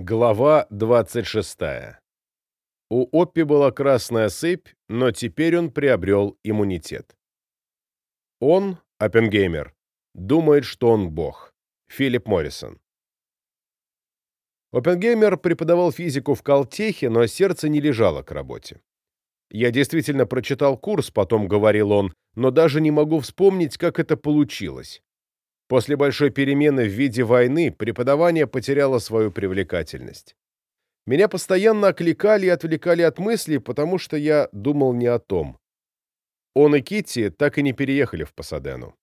Глава 26. У Оппи была красная сыпь, но теперь он приобрел иммунитет. Он, Оппенгеймер, думает, что он бог. Филипп Моррисон. Оппенгеймер преподавал физику в Калтехе, но сердце не лежало к работе. «Я действительно прочитал курс», — потом говорил он, «но даже не могу вспомнить, как это получилось. После большой перемены в виде войны преподавание потеряло свою привлекательность. Меня постоянно окликали и отвлекали от мыслей, потому что я думал не о том. Он и Китти так и не переехали в Пасадену.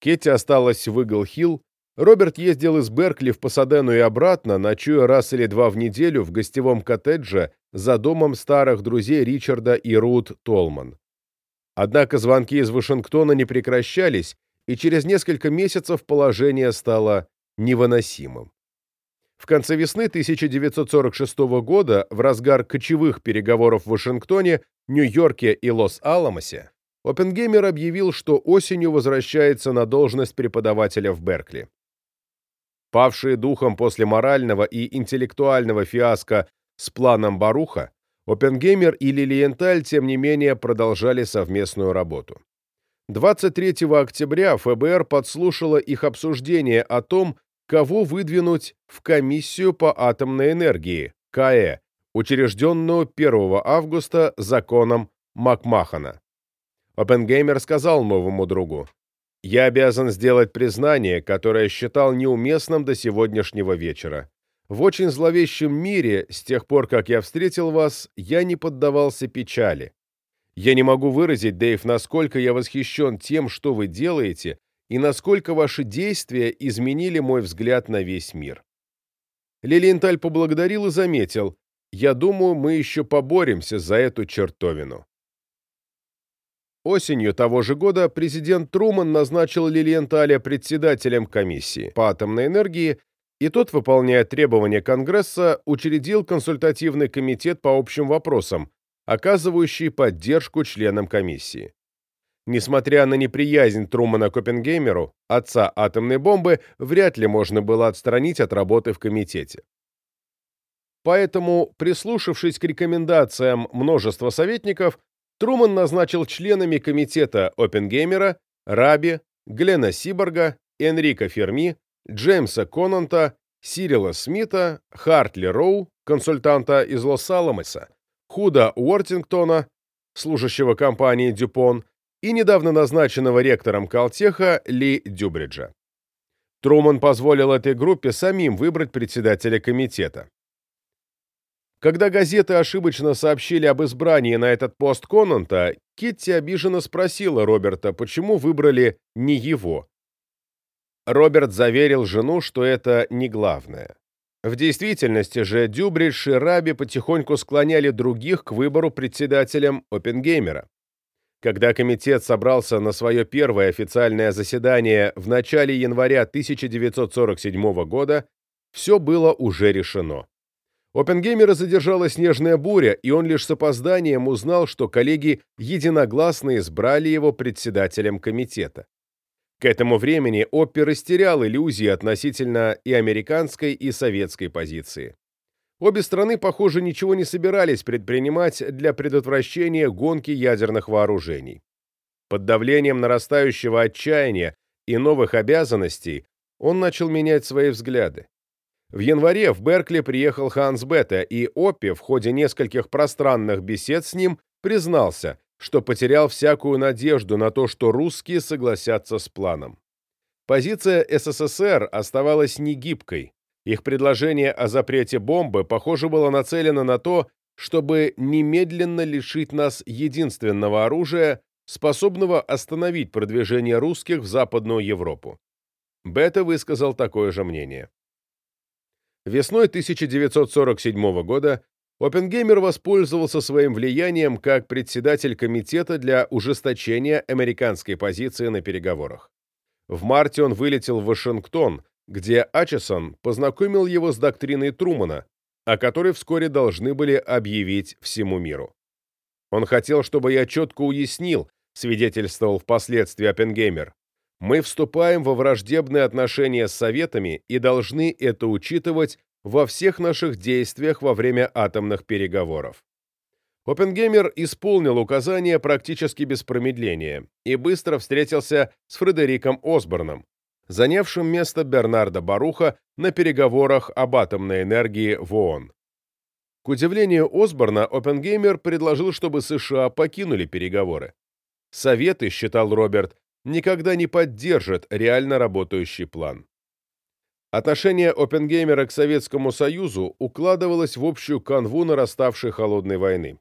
Китти осталась в Игл-Хилл, Роберт ездил из Беркли в Пасадену и обратно, ночуя раз или два в неделю в гостевом коттедже за домом старых друзей Ричарда и Рут Толман. Однако звонки из Вашингтона не прекращались, и через несколько месяцев положение стало невыносимым. В конце весны 1946 года, в разгар кочевых переговоров в Вашингтоне, Нью-Йорке и Лос-Аламосе, Оппенгеймер объявил, что осенью возвращается на должность преподавателя в Беркли. Павшие духом после морального и интеллектуального фиаско с планом Баруха, Оппенгеймер и Лилиенталь, тем не менее, продолжали совместную работу. 23 октября ФБР подслушало их обсуждение о том, кого выдвинуть в комиссию по атомной энергии, КАЭ, учрежденную 1 августа законом Макмахана. Оппенгеймер сказал новому другу, «Я обязан сделать признание, которое считал неуместным до сегодняшнего вечера. В очень зловещем мире, с тех пор, как я встретил вас, я не поддавался печали. Я не могу выразить, Дэйв, насколько я восхищен тем, что вы делаете, и насколько ваши действия изменили мой взгляд на весь мир. Лилиенталь поблагодарил и заметил, «Я думаю, мы еще поборемся за эту чертовину». Осенью того же года президент Труман назначил Лилиенталя председателем комиссии по атомной энергии, и тот, выполняя требования Конгресса, учредил консультативный комитет по общим вопросам, оказывающий поддержку членам комиссии. Несмотря на неприязнь Трумана к Оппенгеймеру, отца атомной бомбы, вряд ли можно было отстранить от работы в комитете. Поэтому, прислушавшись к рекомендациям множества советников, Труман назначил членами комитета Оппенгеймера, Раби, Глена Сиборга, Энрика Ферми, Джеймса Конанта, Сирила Смита, Хартли Роу, консультанта из Лос-Аламоса, Худа Уортингтона, служащего компании Дюпон, и недавно назначенного ректором Калтеха Ли Дюбриджа. Труман позволил этой группе самим выбрать председателя комитета. Когда газеты ошибочно сообщили об избрании на этот пост Конанта, Китти обиженно спросила Роберта, почему выбрали не его. Роберт заверил жену, что это не главное. В действительности же Дюбридж и Раби потихоньку склоняли других к выбору председателем Оппенгеймера. Когда комитет собрался на свое первое официальное заседание в начале января 1947 года, все было уже решено. Оппенгеймера задержала снежная буря, и он лишь с опозданием узнал, что коллеги единогласно избрали его председателем комитета. К этому времени Оппи растерял иллюзии относительно и американской, и советской позиции. Обе страны, похоже, ничего не собирались предпринимать для предотвращения гонки ядерных вооружений. Под давлением нарастающего отчаяния и новых обязанностей он начал менять свои взгляды. В январе в Беркли приехал Ханс Бетте, и Оппи в ходе нескольких пространных бесед с ним признался, что потерял всякую надежду на то, что русские согласятся с планом. Позиция СССР оставалась негибкой. Их предложение о запрете бомбы, похоже, было нацелено на то, чтобы немедленно лишить нас единственного оружия, способного остановить продвижение русских в Западную Европу. Бета высказал такое же мнение. Весной 1947 года Оппенгеймер воспользовался своим влиянием как председатель комитета для ужесточения американской позиции на переговорах. В марте он вылетел в Вашингтон, где Ачесон познакомил его с доктриной Трумана, о которой вскоре должны были объявить всему миру. Он хотел, чтобы я четко уяснил, свидетельствовал впоследствии Оппенгеймер, мы вступаем во враждебные отношения с Советами и должны это учитывать во всех наших действиях во время атомных переговоров. Оппенгеймер исполнил указания практически без промедления и быстро встретился с Фредериком Осборном, занявшим место Бернарда Баруха на переговорах об атомной энергии в ООН. К удивлению Осборна, Оппенгеймер предложил, чтобы США покинули переговоры. Советы, считал Роберт, никогда не поддержат реально работающий план. Отношение Оппенгеймера к Советскому Союзу укладывалось в общую канву нараставшей холодной войны.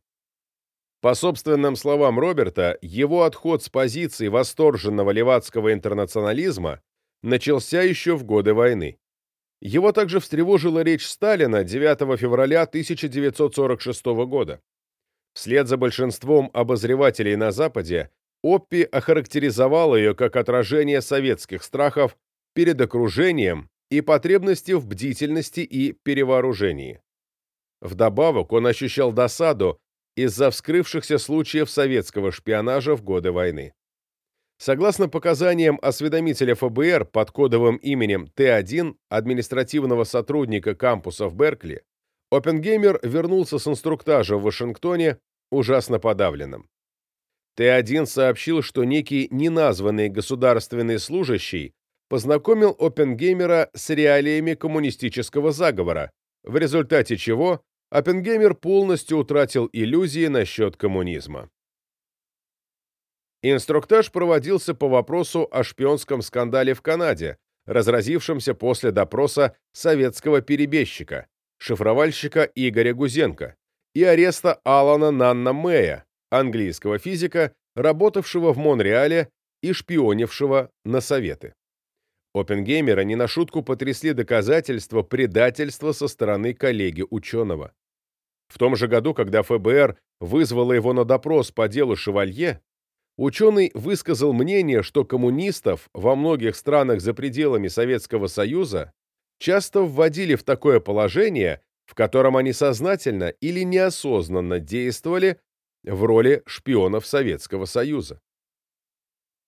По собственным словам Роберта, его отход с позиции восторженного левацкого интернационализма начался еще в годы войны. Его также встревожила речь Сталина 9 февраля 1946 года. Вслед за большинством обозревателей на Западе Оппи охарактеризовал ее как отражение советских страхов перед окружением и потребности в бдительности и перевооружении. Вдобавок он ощущал досаду из-за вскрывшихся случаев советского шпионажа в годы войны. Согласно показаниям осведомителя ФБР под кодовым именем Т1 административного сотрудника кампуса в Беркли, Оппенгеймер вернулся с инструктажа в Вашингтоне ужасно подавленным. Т1 сообщил, что некий неназванный государственный служащий познакомил Оппенгеймера с реалиями коммунистического заговора, в результате чего Оппенгеймер полностью утратил иллюзии насчет коммунизма. Инструктаж проводился по вопросу о шпионском скандале в Канаде, разразившемся после допроса советского перебежчика, шифровальщика Игоря Гузенко, и ареста Алана Нанна Мэя, английского физика, работавшего в Монреале и шпионившего на Советы. Оппенгеймера не на шутку потрясли доказательства предательства со стороны коллеги-ученого. В том же году, когда ФБР вызвало его на допрос по делу Шевалье, ученый высказал мнение, что коммунистов во многих странах за пределами Советского Союза часто вводили в такое положение, в котором они сознательно или неосознанно действовали в роли шпионов Советского Союза.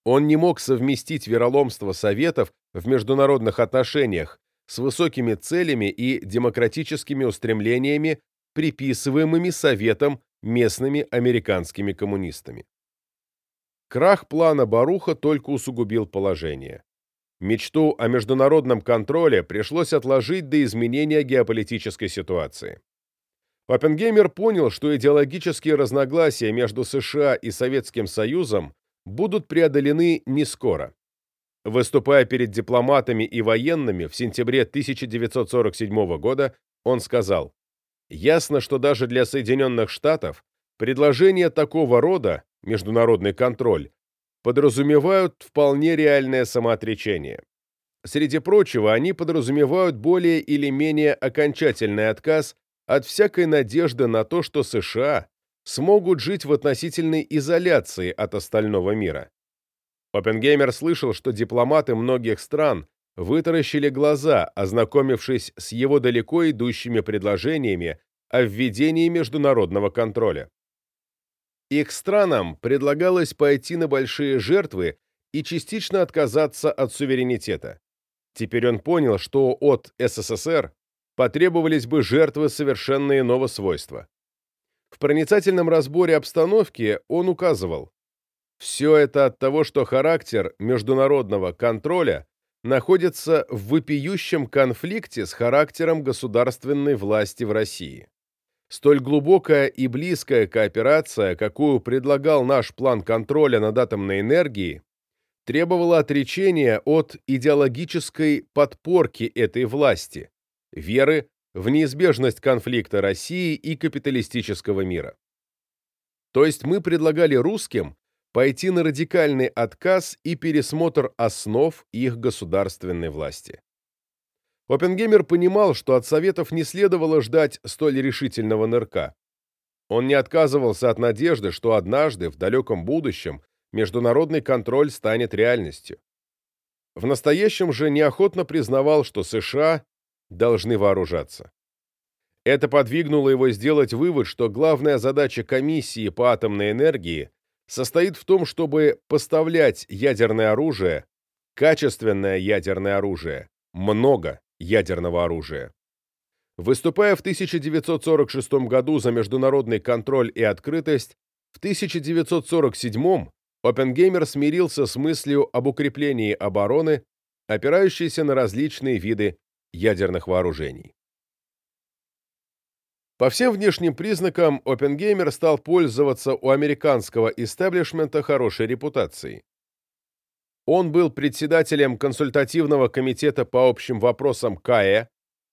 Он не мог совместить вероломство Советов в международных отношениях с высокими целями и демократическими устремлениями приписываемыми Советом местными американскими коммунистами. Крах плана Баруха только усугубил положение. Мечту о международном контроле пришлось отложить до изменения геополитической ситуации. Оппенгеймер понял, что идеологические разногласия между США и Советским Союзом будут преодолены не скоро. Выступая перед дипломатами и военными в сентябре 1947 года, он сказал, Ясно, что даже для Соединенных Штатов предложения такого рода, международный контроль, подразумевают вполне реальное самоотречение. Среди прочего, они подразумевают более или менее окончательный отказ от всякой надежды на то, что США смогут жить в относительной изоляции от остального мира. Оппенгеймер слышал, что дипломаты многих стран вытаращили глаза, ознакомившись с его далеко идущими предложениями о введении международного контроля. Их странам предлагалось пойти на большие жертвы и частично отказаться от суверенитета. Теперь он понял, что от СССР потребовались бы жертвы совершенно иного свойства. В проницательном разборе обстановки он указывал, все это от того, что характер международного контроля находится в вопиющем конфликте с характером государственной власти в России. Столь глубокая и близкая кооперация, какую предлагал наш план контроля над атомной энергией, требовала отречения от идеологической подпорки этой власти, веры в неизбежность конфликта России и капиталистического мира. То есть мы предлагали русским пойти на радикальный отказ и пересмотр основ их государственной власти. Оппенгеймер понимал, что от Советов не следовало ждать столь решительного нырка. Он не отказывался от надежды, что однажды, в далеком будущем, международный контроль станет реальностью. В настоящем же неохотно признавал, что США должны вооружаться. Это подвигнуло его сделать вывод, что главная задача комиссии по атомной энергии состоит в том, чтобы поставлять ядерное оружие, качественное ядерное оружие, много ядерного оружия. Выступая в 1946 году за международный контроль и открытость, в 1947 Оппенгеймер смирился с мыслью об укреплении обороны, опирающейся на различные виды ядерных вооружений. По всем внешним признакам Оппенгеймер стал пользоваться у американского истеблишмента хорошей репутацией. Он был председателем консультативного комитета по общим вопросам КАЭ,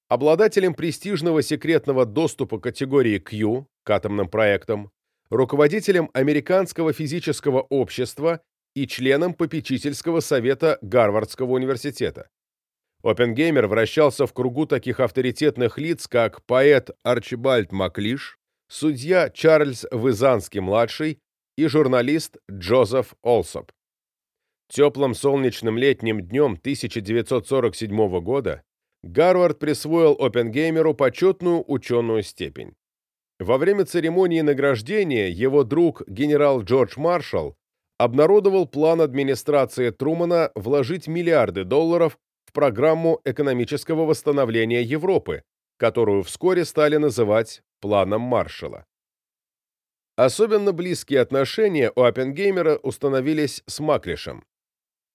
обладателем престижного секретного доступа категории Q к атомным проектам, руководителем Американского физического общества и членом попечительского совета Гарвардского университета. Оппенгеймер вращался в кругу таких авторитетных лиц, как поэт Арчибальд Маклиш, судья Чарльз Вызанский-младший и журналист Джозеф Олсоп. Теплым солнечным летним днем 1947 года Гарвард присвоил Оппенгеймеру почетную ученую степень. Во время церемонии награждения его друг генерал Джордж Маршалл обнародовал план администрации Трумана вложить миллиарды долларов программу экономического восстановления Европы, которую вскоре стали называть «Планом Маршалла». Особенно близкие отношения у Оппенгеймера установились с Маклишем.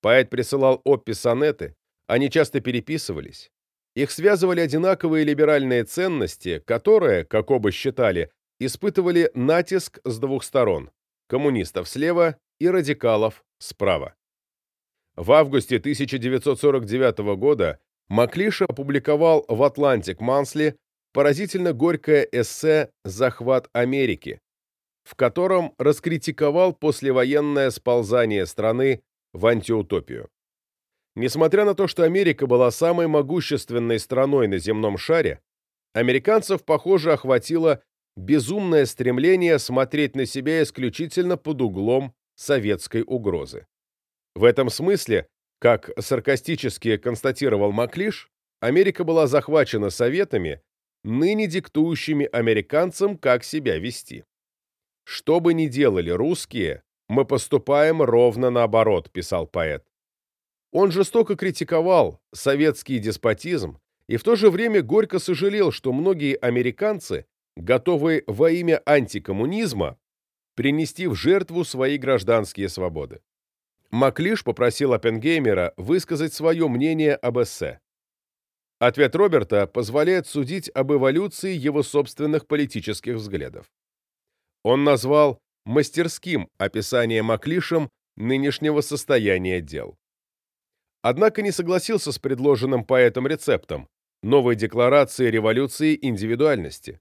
Поэт присылал Оппи сонеты, они часто переписывались. Их связывали одинаковые либеральные ценности, которые, как оба считали, испытывали натиск с двух сторон – коммунистов слева и радикалов справа. В августе 1949 года Маклиш опубликовал в Atlantic Monthly поразительно горькое эссе «Захват Америки», в котором раскритиковал послевоенное сползание страны в антиутопию. Несмотря на то, что Америка была самой могущественной страной на земном шаре, американцев, похоже, охватило безумное стремление смотреть на себя исключительно под углом советской угрозы. В этом смысле, как саркастически констатировал Маклиш, Америка была захвачена советами, ныне диктующими американцам, как себя вести. «Что бы ни делали русские, мы поступаем ровно наоборот», – писал поэт. Он жестоко критиковал советский деспотизм и в то же время горько сожалел, что многие американцы готовы во имя антикоммунизма принести в жертву свои гражданские свободы. Маклиш попросил Оппенгеймера высказать свое мнение об эссе. Ответ Роберта позволяет судить об эволюции его собственных политических взглядов. Он назвал мастерским описание Маклишем нынешнего состояния дел. Однако не согласился с предложенным поэтом рецептом новой декларации революции индивидуальности.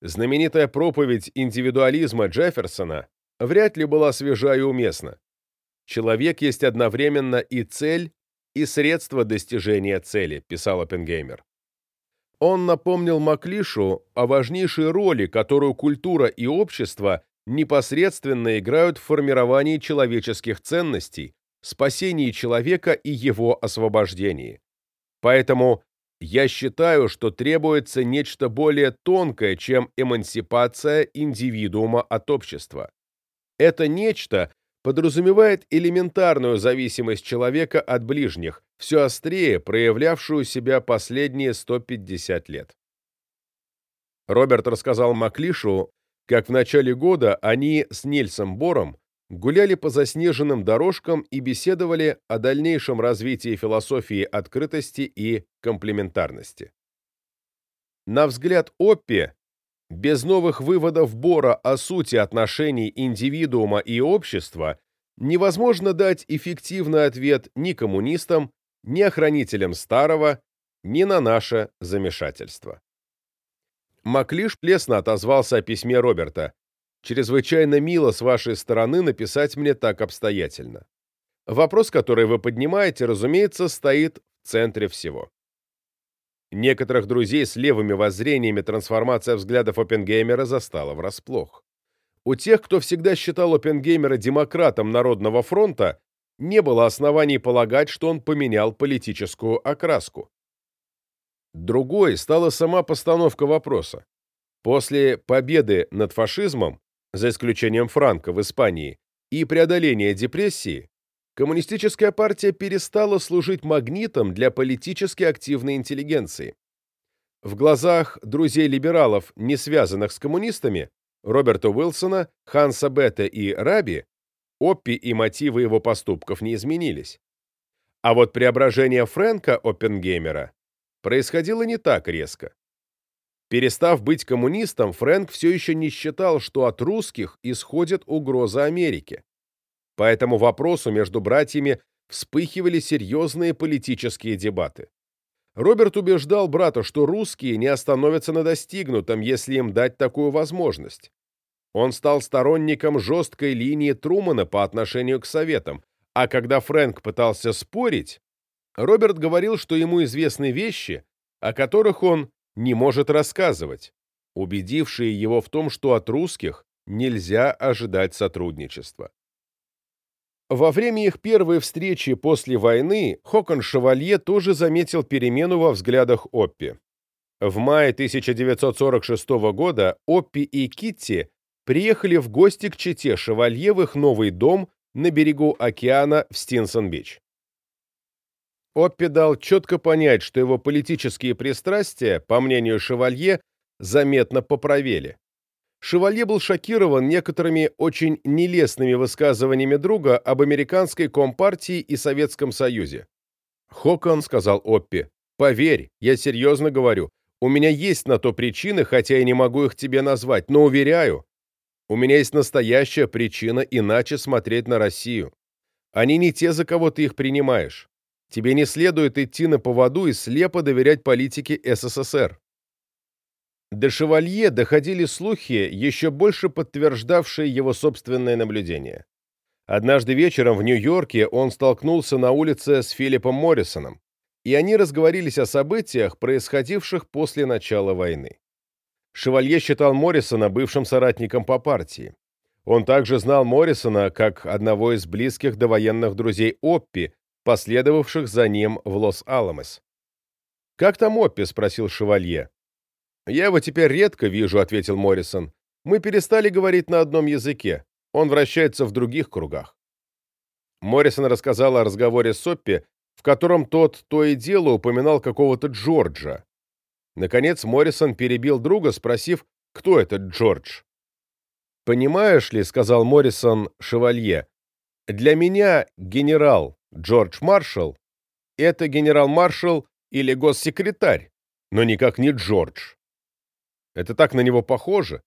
Знаменитая проповедь индивидуализма Джефферсона вряд ли была свежа и уместна. Человек есть одновременно и цель, и средство достижения цели, писал Оппенгеймер. Он напомнил Маклишу о важнейшей роли, которую культура и общество непосредственно играют в формировании человеческих ценностей, спасении человека и его освобождении. Поэтому я считаю, что требуется нечто более тонкое, чем эмансипация индивидуума от общества. Это нечто подразумевает элементарную зависимость человека от ближних, все острее проявлявшую себя последние 150 лет. Роберт рассказал Маклишу, как в начале года они с Нильсом Бором гуляли по заснеженным дорожкам и беседовали о дальнейшем развитии философии открытости и комплементарности. На взгляд Оппи, без новых выводов Бора о сути отношений индивидуума и общества невозможно дать эффективный ответ ни коммунистам, ни охранителям старого, ни на наше замешательство. Маклиш плесно отозвался о письме Роберта. «Чрезвычайно мило с вашей стороны написать мне так обстоятельно. Вопрос, который вы поднимаете, разумеется, стоит в центре всего. Некоторых друзей с левыми воззрениями трансформация взглядов Оппенгеймера застала врасплох. У тех, кто всегда считал Оппенгеймера демократом Народного фронта, не было оснований полагать, что он поменял политическую окраску. Другой стала сама постановка вопроса. После победы над фашизмом, за исключением Франка в Испании, и преодоления депрессии, коммунистическая партия перестала служить магнитом для политически активной интеллигенции. В глазах друзей-либералов, не связанных с коммунистами, Роберта Уилсона, Ханса Бетта и Раби, Оппи и мотивы его поступков не изменились. А вот преображение Фрэнка Оппенгеймера происходило не так резко. Перестав быть коммунистом, Фрэнк все еще не считал, что от русских исходит угроза Америке. По этому вопросу между братьями вспыхивали серьезные политические дебаты. Роберт убеждал брата, что русские не остановятся на достигнутом, если им дать такую возможность. Он стал сторонником жесткой линии Трумана по отношению к Советам, а когда Фрэнк пытался спорить, Роберт говорил, что ему известны вещи, о которых он не может рассказывать, убедившие его в том, что от русских нельзя ожидать сотрудничества. Во время их первой встречи после войны Хокон Шевалье тоже заметил перемену во взглядах Оппи. В мае 1946 года Оппи и Китти приехали в гости к чете Шевалье в их новый дом на берегу океана в Стинсон-Бич. Оппи дал четко понять, что его политические пристрастия, по мнению Шевалье, заметно поправели. Шевалье был шокирован некоторыми очень нелестными высказываниями друга об американской компартии и Советском Союзе. «Хокон», — сказал Оппи, — «поверь, я серьезно говорю, у меня есть на то причины, хотя я не могу их тебе назвать, но уверяю, у меня есть настоящая причина иначе смотреть на Россию. Они не те, за кого ты их принимаешь. Тебе не следует идти на поводу и слепо доверять политике СССР. До Шевалье доходили слухи, еще больше подтверждавшие его собственное наблюдение. Однажды вечером в Нью-Йорке он столкнулся на улице с Филиппом Моррисоном, и они разговорились о событиях, происходивших после начала войны. Шевалье считал Моррисона бывшим соратником по партии. Он также знал Моррисона как одного из близких довоенных друзей Оппи, последовавших за ним в Лос-Аламос. «Как там Оппи?» — спросил Шевалье. «Я его теперь редко вижу», — ответил Моррисон. «Мы перестали говорить на одном языке. Он вращается в других кругах». Моррисон рассказал о разговоре с Оппи, в котором тот то и дело упоминал какого-то Джорджа. Наконец Моррисон перебил друга, спросив, кто этот Джордж. «Понимаешь ли, — сказал Моррисон Шевалье, — для меня генерал Джордж Маршалл — это генерал-маршал или госсекретарь, но никак не Джордж. Это так на него похоже».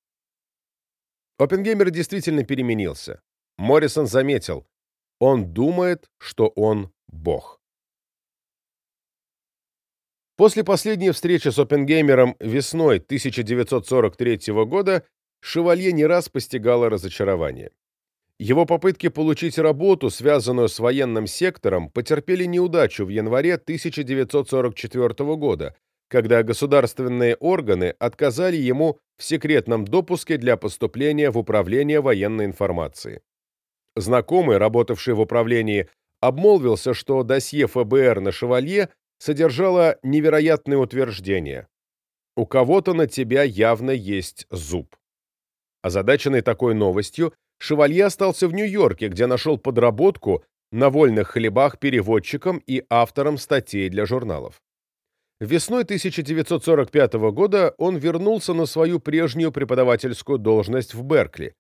Оппенгеймер действительно переменился. Моррисон заметил, он думает, что он бог. После последней встречи с Оппенгеймером весной 1943 года Шевалье не раз постигало разочарование. Его попытки получить работу, связанную с военным сектором, потерпели неудачу в январе 1944 года, когда государственные органы отказали ему в секретном допуске для поступления в Управление военной информации. Знакомый, работавший в управлении, обмолвился, что досье ФБР на Шевалье содержала невероятные утверждения. У кого-то на тебя явно есть зуб. Озадаченный такой новостью, Шевалье остался в Нью-Йорке, где нашел подработку на вольных хлебах переводчиком и автором статей для журналов. Весной 1945 года он вернулся на свою прежнюю преподавательскую должность в Беркли.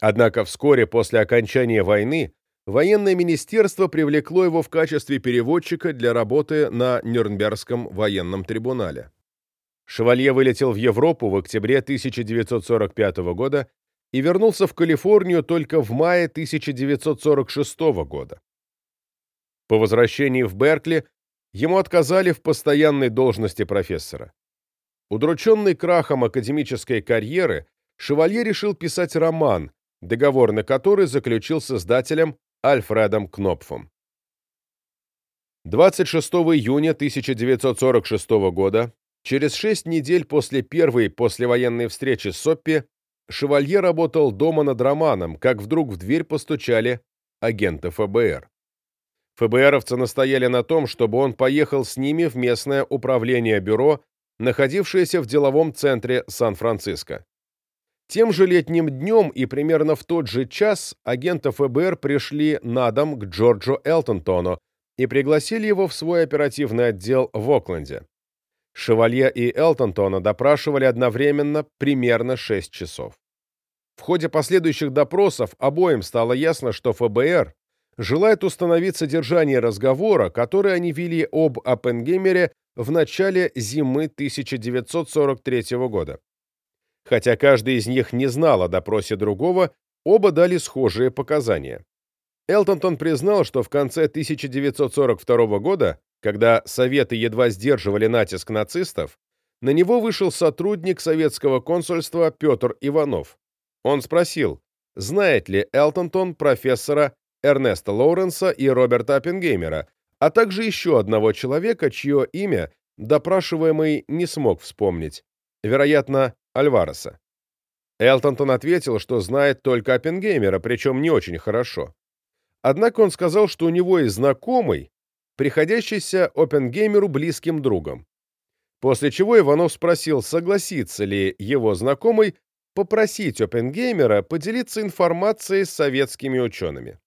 Однако вскоре после окончания войны военное министерство привлекло его в качестве переводчика для работы на Нюрнбергском военном трибунале. Шевалье вылетел в Европу в октябре 1945 года и вернулся в Калифорнию только в мае 1946 года. По возвращении в Беркли ему отказали в постоянной должности профессора. Удрученный крахом академической карьеры, Шевалье решил писать роман, договор на который заключил с издателем Альфредом Кнопфом. 26 июня 1946 года, через шесть недель после первой послевоенной встречи с Соппи, Шевалье работал дома над романом, как вдруг в дверь постучали агенты ФБР. ФБРовцы настояли на том, чтобы он поехал с ними в местное управление бюро, находившееся в деловом центре Сан-Франциско. Тем же летним днем и примерно в тот же час агенты ФБР пришли на дом к Джорджу Элтонтону и пригласили его в свой оперативный отдел в Окленде. Шевалье и Элтонтона допрашивали одновременно примерно 6 часов. В ходе последующих допросов обоим стало ясно, что ФБР желает установить содержание разговора, который они вели об Оппенгеймере в начале зимы 1943 года. Хотя каждый из них не знал о допросе другого, оба дали схожие показания. Элтонтон признал, что в конце 1942 года, когда Советы едва сдерживали натиск нацистов, на него вышел сотрудник советского консульства Петр Иванов. Он спросил, знает ли Элтонтон профессора Эрнеста Лоуренса и Роберта Оппенгеймера, а также еще одного человека, чье имя допрашиваемый не смог вспомнить, вероятно, Альвареса. Элтонтон ответил, что знает только Оппенгеймера, причем не очень хорошо. Однако он сказал, что у него есть знакомый, приходящийся Оппенгеймеру близким другом. После чего Иванов спросил, согласится ли его знакомый попросить Оппенгеймера поделиться информацией с советскими учеными.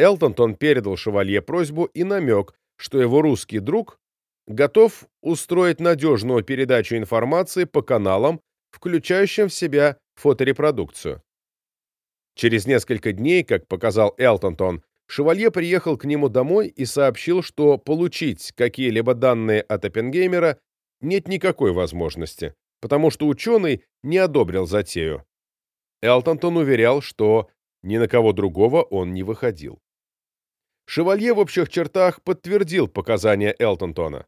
Элтонтон передал Шевалье просьбу и намек, что его русский друг готов устроить надежную передачу информации по каналам, включающим в себя фоторепродукцию. Через несколько дней, как показал Элтонтон, Шевалье приехал к нему домой и сообщил, что получить какие-либо данные от Оппенгеймера нет никакой возможности, потому что ученый не одобрил затею. Элтонтон уверял, что ни на кого другого он не выходил. Шевалье в общих чертах подтвердил показания Элтонтона.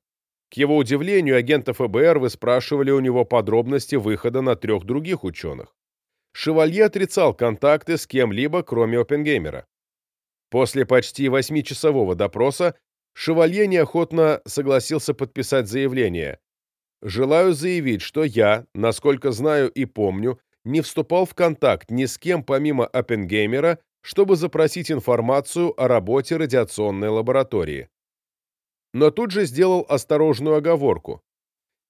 К его удивлению, агенты ФБР выспрашивали у него подробности выхода на трех других ученых. Шевалье отрицал контакты с кем-либо, кроме Оппенгеймера. После почти восьмичасового допроса Шевалье неохотно согласился подписать заявление. «Желаю заявить, что я, насколько знаю и помню, не вступал в контакт ни с кем помимо Оппенгеймера, чтобы запросить информацию о работе радиационной лаборатории но тут же сделал осторожную оговорку.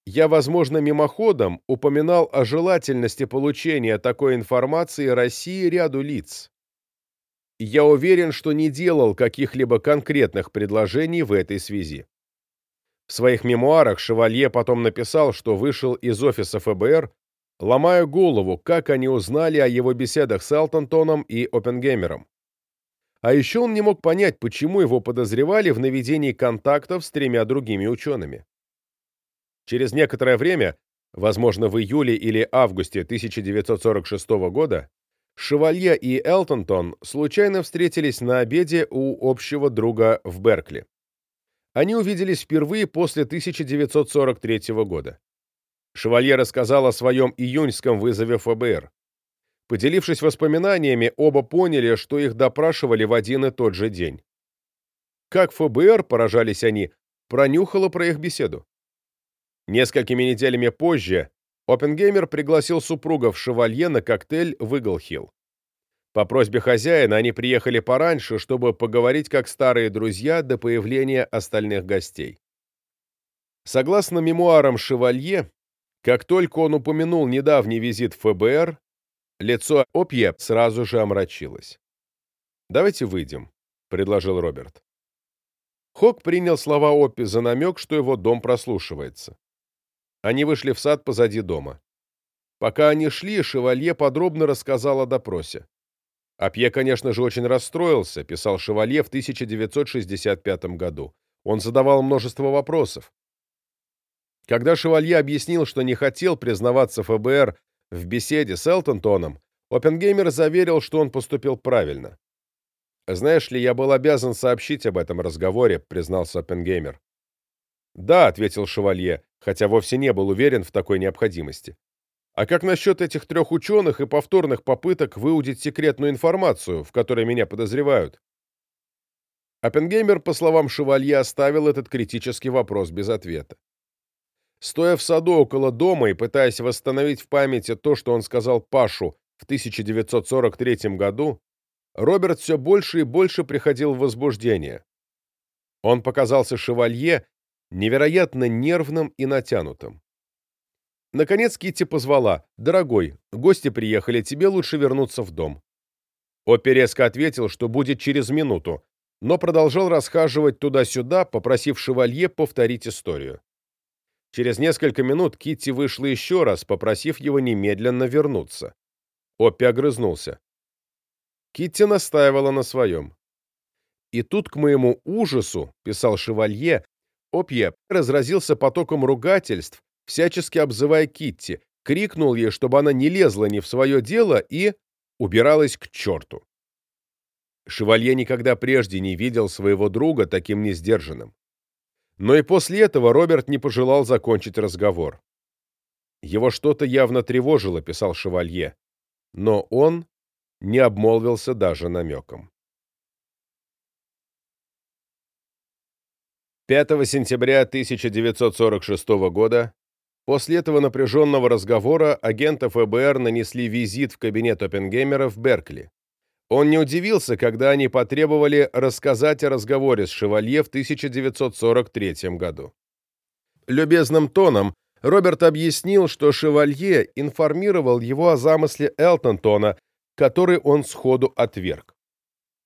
Я, возможно, мимоходом упоминал о желательности получения такой информации России ряду лиц. Я уверен, что не делал каких-либо конкретных предложений в этой связи. В своих мемуарах Шевалье потом написал, что вышел из офиса ФБР, ломая голову, как они узнали о его беседах с Элтонтоном и Оппенгеймером. А еще он не мог понять, почему его подозревали в наведении контактов с тремя другими учеными. Через некоторое время, возможно, в июле или августе 1946 года, Шевалье и Элтонтон случайно встретились на обеде у общего друга в Беркли. Они увиделись впервые после 1943 года. Шевалье рассказал о своем июньском вызове ФБР. Поделившись воспоминаниями, оба поняли, что их допрашивали в один и тот же день. Как ФБР, поражались они, пронюхало про их беседу. Несколькими неделями позже Оппенгеймер пригласил супругов Шевалье на коктейль в Иглхилл. По просьбе хозяина они приехали пораньше, чтобы поговорить как старые друзья до появления остальных гостей. Согласно мемуарам Шевалье, как только он упомянул недавний визит в ФБР, Лицо Опье сразу же омрачилось. «Давайте выйдем», — предложил Роберт. Хок принял слова Оппи за намек, что его дом прослушивается. Они вышли в сад позади дома. Пока они шли, Шевалье подробно рассказал о допросе. Апье, конечно же, очень расстроился, писал Шевалье в 1965 году. Он задавал множество вопросов. Когда Шевалье объяснил, что не хотел признаваться ФБР в беседе с Элтонтоном Оппенгеймер заверил, что он поступил правильно. «Знаешь ли, я был обязан сообщить об этом разговоре», — признался Оппенгеймер. «Да», — ответил Шевалье, хотя вовсе не был уверен в такой необходимости. «А как насчет этих трех ученых и повторных попыток выудить секретную информацию, в которой меня подозревают?» Оппенгеймер, по словам Шевалье, оставил этот критический вопрос без ответа. Стоя в саду около дома и пытаясь восстановить в памяти то, что он сказал Пашу в 1943 году, Роберт все больше и больше приходил в возбуждение. Он показался шевалье невероятно нервным и натянутым. Наконец Китти позвала. «Дорогой, гости приехали, тебе лучше вернуться в дом». Оппи резко ответил, что будет через минуту, но продолжал расхаживать туда-сюда, попросив шевалье повторить историю. Через несколько минут Китти вышла еще раз, попросив его немедленно вернуться. Оппи огрызнулся. Китти настаивала на своем. И тут, к моему ужасу, писал шевалье, Опье разразился потоком ругательств, всячески обзывая Китти, крикнул ей, чтобы она не лезла не в свое дело и убиралась к черту. Шевалье никогда прежде не видел своего друга таким несдержанным. Но и после этого Роберт не пожелал закончить разговор. Его что-то явно тревожило, писал Шевалье, но он не обмолвился даже намеком. 5 сентября 1946 года после этого напряженного разговора агенты ФБР нанесли визит в кабинет Оппенгеймера в Беркли. Он не удивился, когда они потребовали рассказать о разговоре с Шевалье в 1943 году. Любезным тоном Роберт объяснил, что Шевалье информировал его о замысле Элтонтона, который он сходу отверг.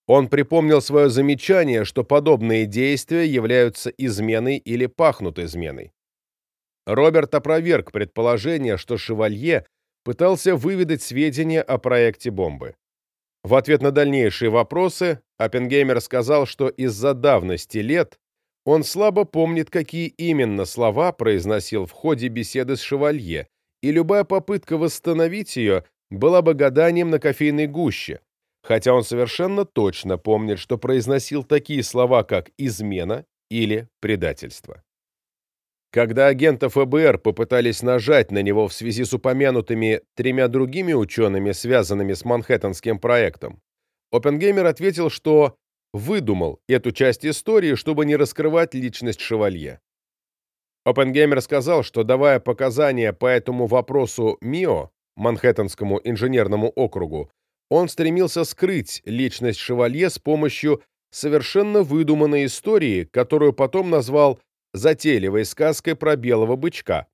Он припомнил свое замечание, что подобные действия являются изменой или пахнут изменой. Роберт опроверг предположение, что Шевалье пытался выведать сведения о проекте бомбы. В ответ на дальнейшие вопросы Оппенгеймер сказал, что из-за давности лет он слабо помнит, какие именно слова произносил в ходе беседы с Шевалье, и любая попытка восстановить ее была бы гаданием на кофейной гуще, хотя он совершенно точно помнит, что произносил такие слова, как «измена» или «предательство». Когда агенты ФБР попытались нажать на него в связи с упомянутыми тремя другими учеными, связанными с Манхэттенским проектом, Оппенгеймер ответил, что выдумал эту часть истории, чтобы не раскрывать личность Шевалье. Оппенгеймер сказал, что давая показания по этому вопросу МИО, Манхэттенскому инженерному округу, он стремился скрыть личность Шевалье с помощью совершенно выдуманной истории, которую потом назвал затейливой сказкой про белого бычка,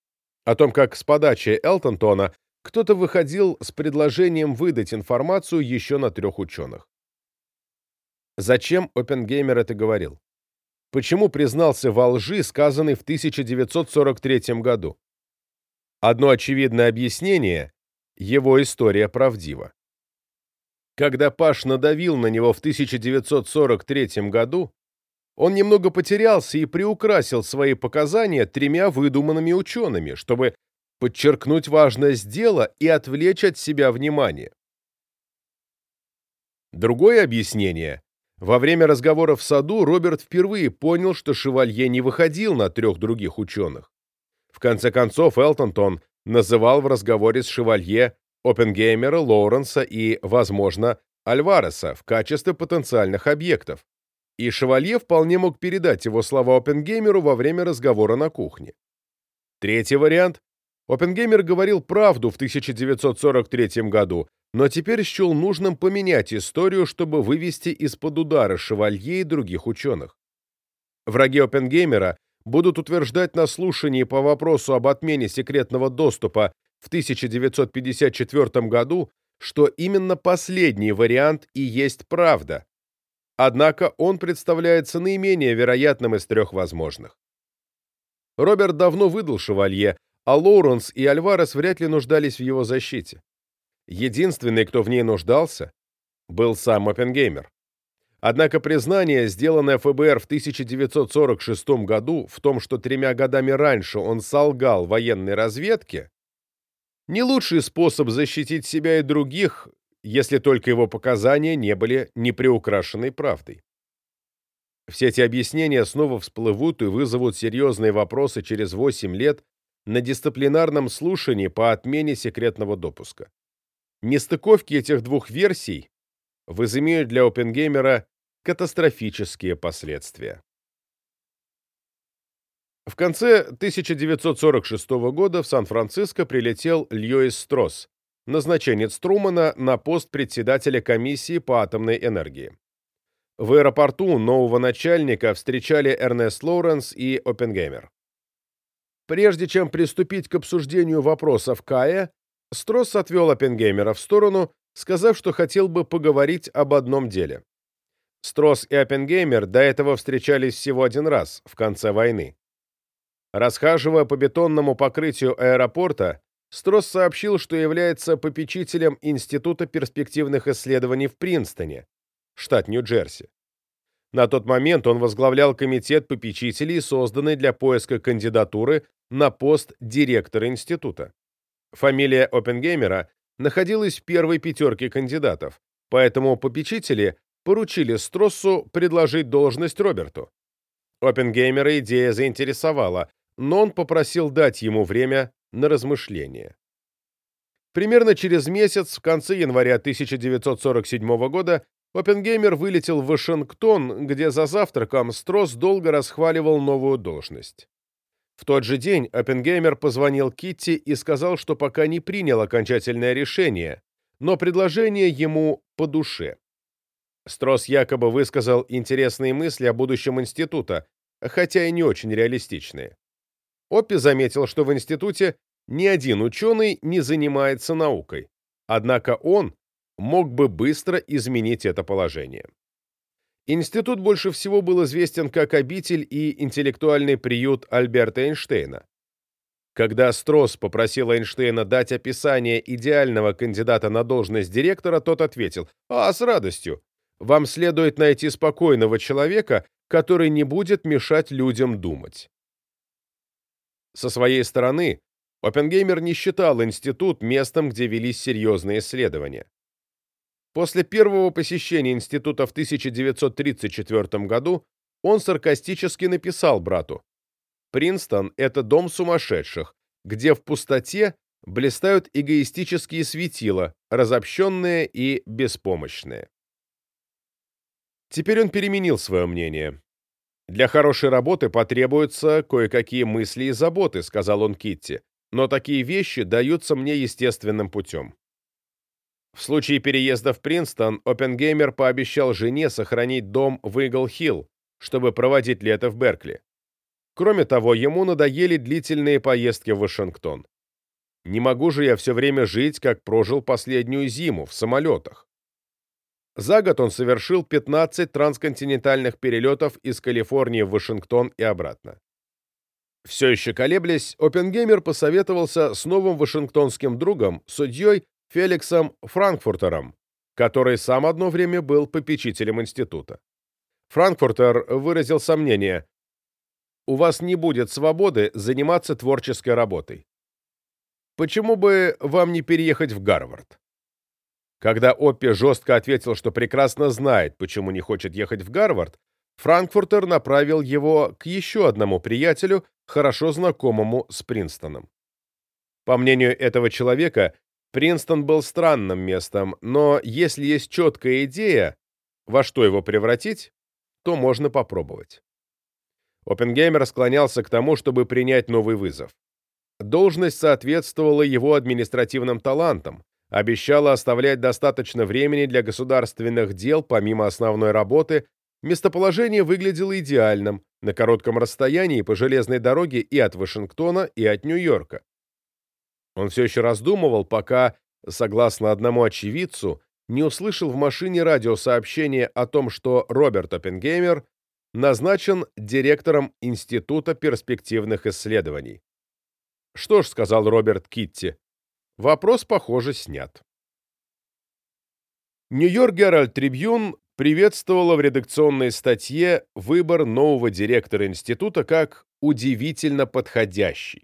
о том, как с подачи Элтонтона кто-то выходил с предложением выдать информацию еще на трех ученых. Зачем Оппенгеймер это говорил? Почему признался во лжи, сказанной в 1943 году? Одно очевидное объяснение – его история правдива. Когда Паш надавил на него в 1943 году, он немного потерялся и приукрасил свои показания тремя выдуманными учеными, чтобы подчеркнуть важность дела и отвлечь от себя внимание. Другое объяснение. Во время разговора в саду Роберт впервые понял, что Шевалье не выходил на трех других ученых. В конце концов, Элтонтон называл в разговоре с Шевалье Оппенгеймера, Лоуренса и, возможно, Альвареса в качестве потенциальных объектов и Шевалье вполне мог передать его слова Оппенгеймеру во время разговора на кухне. Третий вариант. Оппенгеймер говорил правду в 1943 году, но теперь счел нужным поменять историю, чтобы вывести из-под удара Шевалье и других ученых. Враги Оппенгеймера будут утверждать на слушании по вопросу об отмене секретного доступа в 1954 году, что именно последний вариант и есть правда, Однако он представляется наименее вероятным из трех возможных. Роберт давно выдал шевалье, а Лоуренс и Альварес вряд ли нуждались в его защите. Единственный, кто в ней нуждался, был сам Оппенгеймер. Однако признание, сделанное ФБР в 1946 году в том, что тремя годами раньше он солгал военной разведке, не лучший способ защитить себя и других если только его показания не были неприукрашенной правдой. Все эти объяснения снова всплывут и вызовут серьезные вопросы через 8 лет на дисциплинарном слушании по отмене секретного допуска. Нестыковки этих двух версий возымеют для Оппенгеймера катастрофические последствия. В конце 1946 года в Сан-Франциско прилетел Льюис Стросс, назначенец Трумана на пост председателя комиссии по атомной энергии. В аэропорту нового начальника встречали Эрнест Лоуренс и Оппенгеймер. Прежде чем приступить к обсуждению вопросов Кая, Стросс отвел Оппенгеймера в сторону, сказав, что хотел бы поговорить об одном деле. Стросс и Оппенгеймер до этого встречались всего один раз, в конце войны. Расхаживая по бетонному покрытию аэропорта, Стросс сообщил, что является попечителем Института перспективных исследований в Принстоне, штат Нью-Джерси. На тот момент он возглавлял комитет попечителей, созданный для поиска кандидатуры на пост директора института. Фамилия Оппенгеймера находилась в первой пятерке кандидатов, поэтому попечители поручили Строссу предложить должность Роберту. Оппенгеймера идея заинтересовала, но он попросил дать ему время на размышление. Примерно через месяц, в конце января 1947 года, Оппенгеймер вылетел в Вашингтон, где за завтраком Стросс долго расхваливал новую должность. В тот же день Оппенгеймер позвонил Китти и сказал, что пока не принял окончательное решение, но предложение ему по душе. Стросс якобы высказал интересные мысли о будущем института, хотя и не очень реалистичные. Оппи заметил, что в институте ни один ученый не занимается наукой, однако он мог бы быстро изменить это положение. Институт больше всего был известен как обитель и интеллектуальный приют Альберта Эйнштейна. Когда Стросс попросил Эйнштейна дать описание идеального кандидата на должность директора, тот ответил «А, с радостью. Вам следует найти спокойного человека, который не будет мешать людям думать». Со своей стороны, Оппенгеймер не считал институт местом, где велись серьезные исследования. После первого посещения института в 1934 году он саркастически написал брату «Принстон — это дом сумасшедших, где в пустоте блистают эгоистические светила, разобщенные и беспомощные». Теперь он переменил свое мнение. «Для хорошей работы потребуются кое-какие мысли и заботы», — сказал он Китти, «но такие вещи даются мне естественным путем». В случае переезда в Принстон Оппенгеймер пообещал жене сохранить дом в Игл-Хилл, чтобы проводить лето в Беркли. Кроме того, ему надоели длительные поездки в Вашингтон. «Не могу же я все время жить, как прожил последнюю зиму, в самолетах». За год он совершил 15 трансконтинентальных перелетов из Калифорнии в Вашингтон и обратно. Все еще колеблясь, Оппенгеймер посоветовался с новым вашингтонским другом, судьей Феликсом Франкфуртером, который сам одно время был попечителем института. Франкфуртер выразил сомнение, «У вас не будет свободы заниматься творческой работой. Почему бы вам не переехать в Гарвард?» Когда Оппи жестко ответил, что прекрасно знает, почему не хочет ехать в Гарвард, Франкфуртер направил его к еще одному приятелю, хорошо знакомому с Принстоном. По мнению этого человека, Принстон был странным местом, но если есть четкая идея, во что его превратить, то можно попробовать. Оппенгеймер склонялся к тому, чтобы принять новый вызов. Должность соответствовала его административным талантам, обещала оставлять достаточно времени для государственных дел помимо основной работы, местоположение выглядело идеальным, на коротком расстоянии по железной дороге и от Вашингтона, и от Нью-Йорка. Он все еще раздумывал, пока, согласно одному очевидцу, не услышал в машине радиосообщение о том, что Роберт Оппенгеймер назначен директором Института перспективных исследований. «Что ж», — сказал Роберт Китти, — «вопрос, похоже, снят». Нью-Йорк Геральд Трибьюн приветствовала в редакционной статье выбор нового директора института как удивительно подходящий.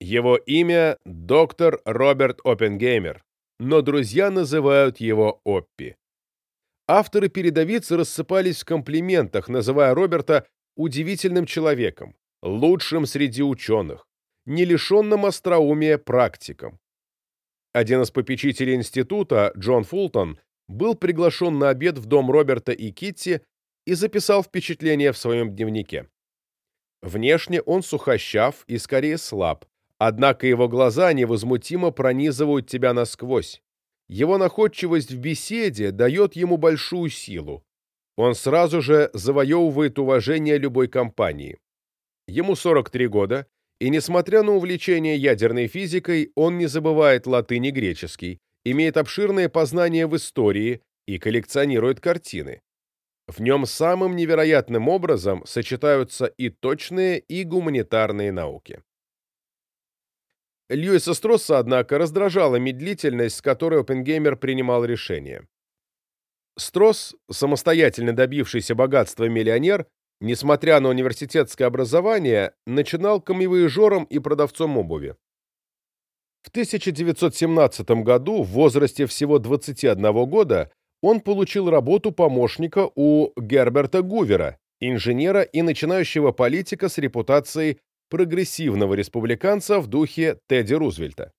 Его имя — доктор Роберт Оппенгеймер, но друзья называют его Оппи. Авторы передовицы рассыпались в комплиментах, называя Роберта удивительным человеком, лучшим среди ученых, не лишенным остроумия практиком. Один из попечителей института, Джон Фултон, был приглашен на обед в дом Роберта и Китти и записал впечатление в своем дневнике. Внешне он сухощав и скорее слаб, Однако его глаза невозмутимо пронизывают тебя насквозь. Его находчивость в беседе дает ему большую силу. Он сразу же завоевывает уважение любой компании. Ему 43 года, и несмотря на увлечение ядерной физикой, он не забывает латынь и греческий, имеет обширное познание в истории и коллекционирует картины. В нем самым невероятным образом сочетаются и точные, и гуманитарные науки. Льюиса Стросса, однако, раздражала медлительность, с которой Оппенгеймер принимал решения. Стросс, самостоятельно добившийся богатства миллионер, несмотря на университетское образование, начинал камевоежором и продавцом обуви. В 1917 году, в возрасте всего 21 года, он получил работу помощника у Герберта Гувера, инженера и начинающего политика с репутацией прогрессивного республиканца в духе Тедди Рузвельта.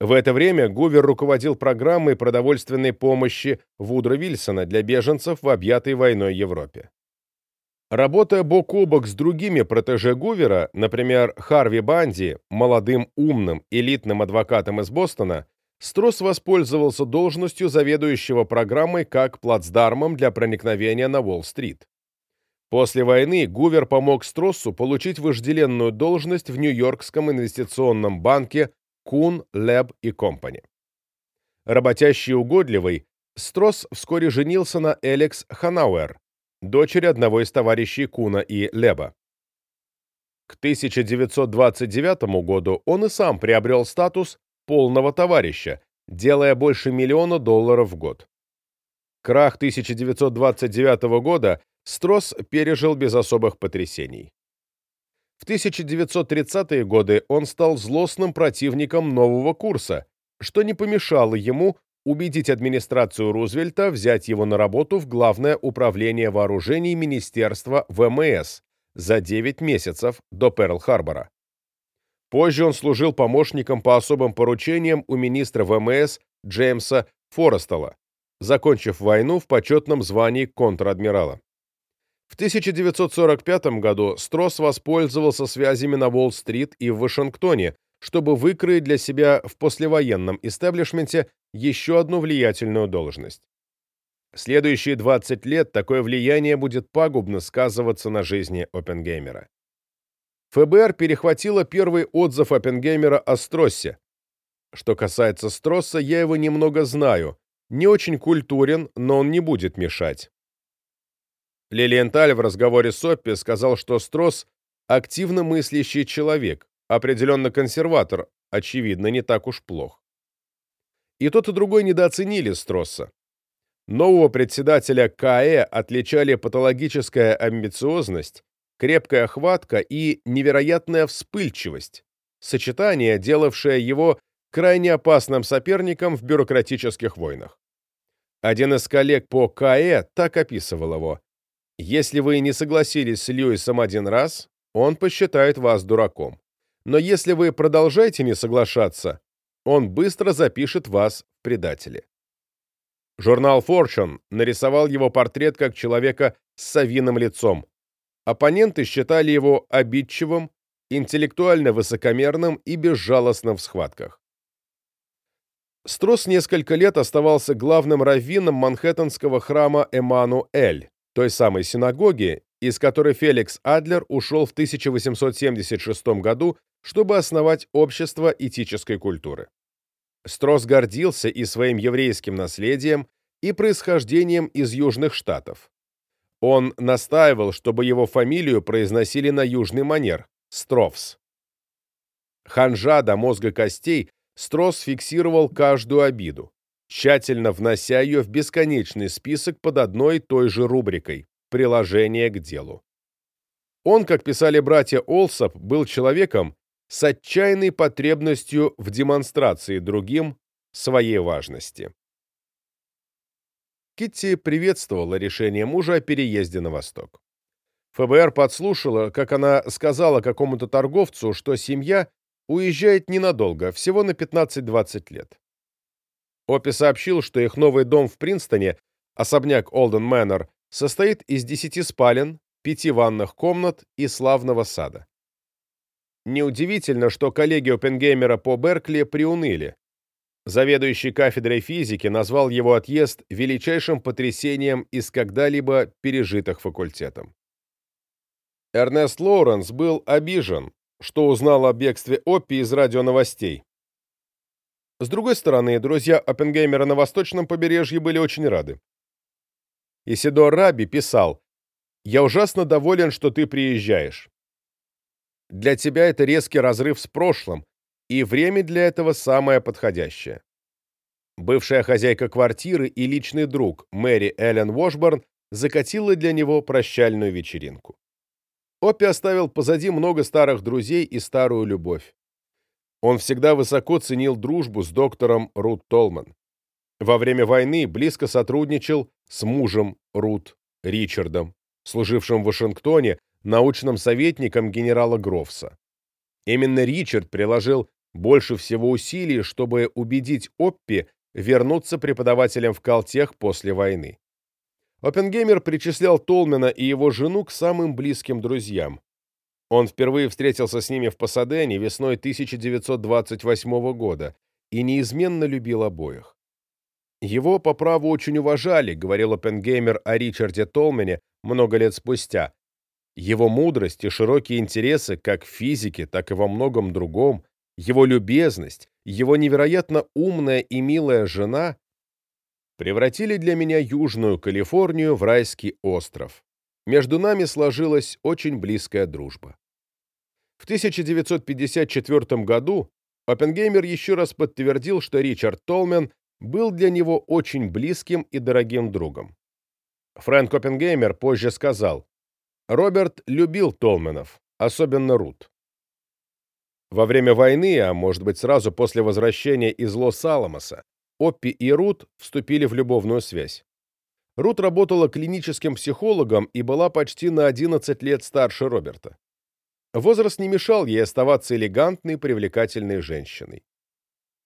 В это время Гувер руководил программой продовольственной помощи Вудро Вильсона для беженцев в объятой войной Европе. Работая бок о бок с другими протеже Гувера, например, Харви Банди, молодым, умным, элитным адвокатом из Бостона, Стросс воспользовался должностью заведующего программой как плацдармом для проникновения на Уолл-стрит. После войны Гувер помог Строссу получить вожделенную должность в Нью-Йоркском инвестиционном банке Кун, Леб и Компани. Работящий и угодливый, Стросс вскоре женился на Элис Ханауэр, дочери одного из товарищей Куна и Леба. К 1929 году он и сам приобрел статус полного товарища, делая больше миллиона долларов в год. Крах 1929 года Стросс пережил без особых потрясений. В 1930-е годы он стал злостным противником нового курса, что не помешало ему убедить администрацию Рузвельта взять его на работу в Главное управление вооружений Министерства ВМС за 9 месяцев до Перл-Харбора. Позже он служил помощником по особым поручениям у министра ВМС Джеймса Форестела, закончив войну в почетном звании контр-адмирала. В 1945 году Стросс воспользовался связями на Уолл-стрит и в Вашингтоне, чтобы выкроить для себя в послевоенном истеблишменте еще одну влиятельную должность. Следующие 20 лет такое влияние будет пагубно сказываться на жизни Оппенгеймера. ФБР перехватило первый отзыв Оппенгеймера о Строссе. Что касается Стросса, я его немного знаю. Не очень культурен, но он не будет мешать. Лилиенталь в разговоре с Оппи сказал, что Стросс – активно мыслящий человек, определенно консерватор, очевидно, не так уж плох. И тот и другой недооценили Стросса. Нового председателя КАЭ отличали патологическая амбициозность, крепкая хватка и невероятная вспыльчивость, сочетание, делавшее его крайне опасным соперником в бюрократических войнах. Один из коллег по КАЭ так описывал его. Если вы не согласились с Льюисом один раз, он посчитает вас дураком. Но если вы продолжаете не соглашаться, он быстро запишет вас в предатели. Журнал Fortune нарисовал его портрет как человека с совиным лицом. Оппоненты считали его обидчивым, интеллектуально высокомерным и безжалостным в схватках. Строс несколько лет оставался главным раввином Манхэттенского храма Эману-Эль, той самой синагоги, из которой Феликс Адлер ушел в 1876 году, чтобы основать общество этической культуры. Строс гордился и своим еврейским наследием, и происхождением из Южных Штатов. Он настаивал, чтобы его фамилию произносили на южный манер – Строфс. Ханжа до мозга костей, Строс фиксировал каждую обиду тщательно внося ее в бесконечный список под одной и той же рубрикой «Приложение к делу». Он, как писали братья Олсоп, был человеком с отчаянной потребностью в демонстрации другим своей важности. Китти приветствовала решение мужа о переезде на восток. ФБР подслушала, как она сказала какому-то торговцу, что семья уезжает ненадолго, всего на 15-20 лет. Опи сообщил, что их новый дом в Принстоне, особняк Олден Мэннер, состоит из 10 спален, пяти ванных комнат и славного сада. Неудивительно, что коллеги Оппенгеймера по Беркли приуныли. Заведующий кафедрой физики назвал его отъезд величайшим потрясением из когда-либо пережитых факультетом. Эрнест Лоуренс был обижен, что узнал о бегстве Оппи из радионовостей. С другой стороны, друзья Оппенгеймера на восточном побережье были очень рады. Исидор Раби писал «Я ужасно доволен, что ты приезжаешь. Для тебя это резкий разрыв с прошлым, и время для этого самое подходящее». Бывшая хозяйка квартиры и личный друг Мэри Эллен Уошборн закатила для него прощальную вечеринку. Оппи оставил позади много старых друзей и старую любовь. Он всегда высоко ценил дружбу с доктором Рут Толман. Во время войны близко сотрудничал с мужем Рут Ричардом, служившим в Вашингтоне научным советником генерала Грофса. Именно Ричард приложил больше всего усилий, чтобы убедить Оппи вернуться преподавателем в Калтех после войны. Оппенгеймер причислял Толмена и его жену к самым близким друзьям. Он впервые встретился с ними в Пасадене весной 1928 года и неизменно любил обоих. Его по праву очень уважали, говорил Оппенгеймер о Ричарде Толмене много лет спустя. Его мудрость и широкие интересы как в физике, так и во многом другом, его любезность, его невероятно умная и милая жена превратили для меня Южную Калифорнию в райский остров. Между нами сложилась очень близкая дружба. В 1954 году Оппенгеймер еще раз подтвердил, что Ричард Толмен был для него очень близким и дорогим другом. Фрэнк Оппенгеймер позже сказал, «Роберт любил Толменов, особенно Рут. Во время войны, а может быть сразу после возвращения из Лос-Аламоса, Оппи и Рут вступили в любовную связь. Рут работала клиническим психологом и была почти на 11 лет старше Роберта. Возраст не мешал ей оставаться элегантной, привлекательной женщиной.